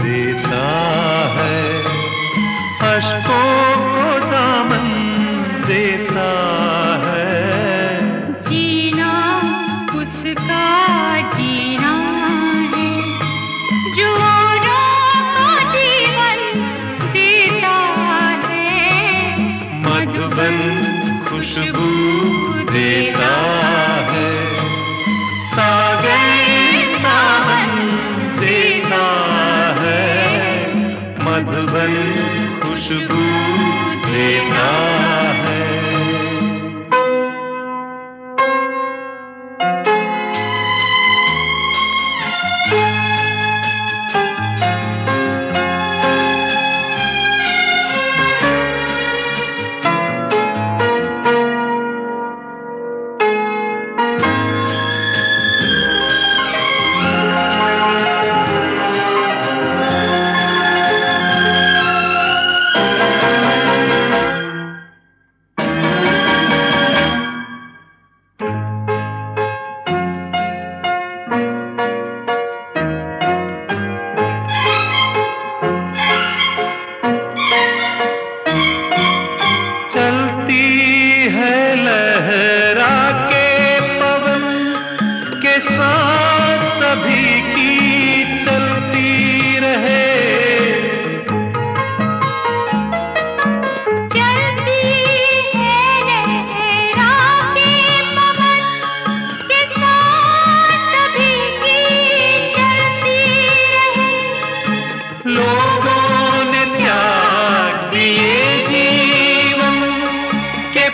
देता है। अशकों को दामन देता है। जीना उसका खुशबू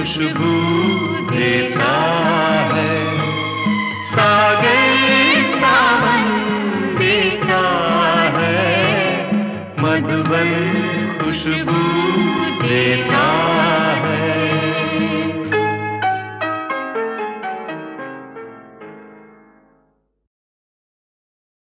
खुशबू देता है। सागे सावन देता है। मधुबन खुशबू देता है